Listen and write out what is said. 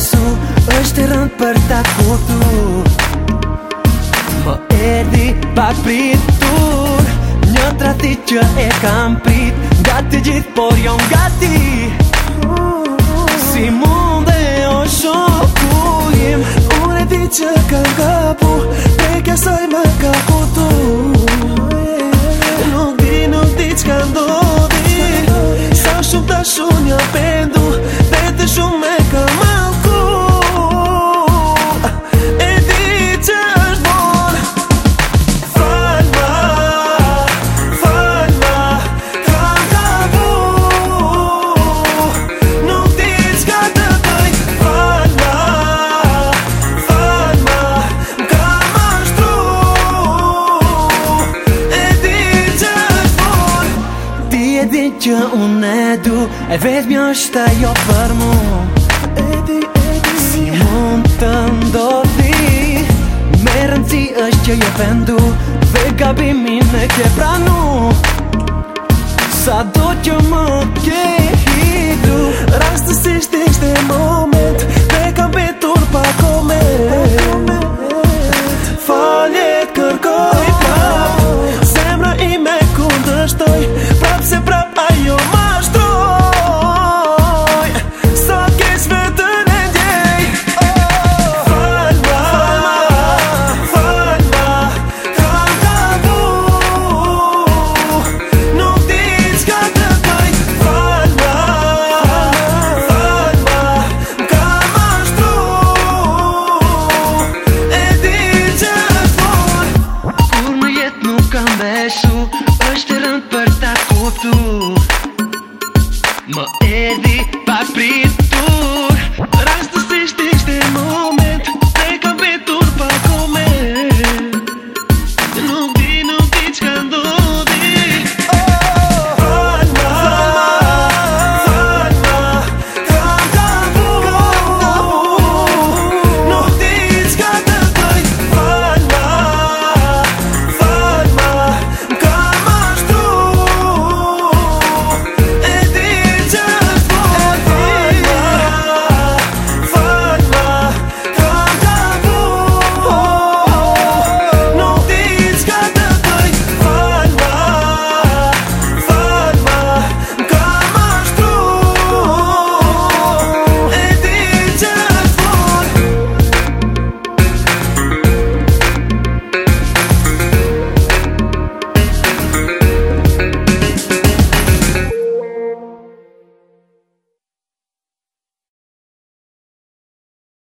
besu është rënd për ta kutu Po erdi pak pritur Një trati që e kam prit Gati gjithë por jon gati Si mund dhe o shoku po Im unë e di që kam gati që unë e du E vetëmi është të jo për mu Edi, edi Si mund të ndodhi Me rëndësi është që jo vendu Dhe gabimin e ke pranu Sa do që më kej çfarë rënd për ta kuftu më evi pa pritu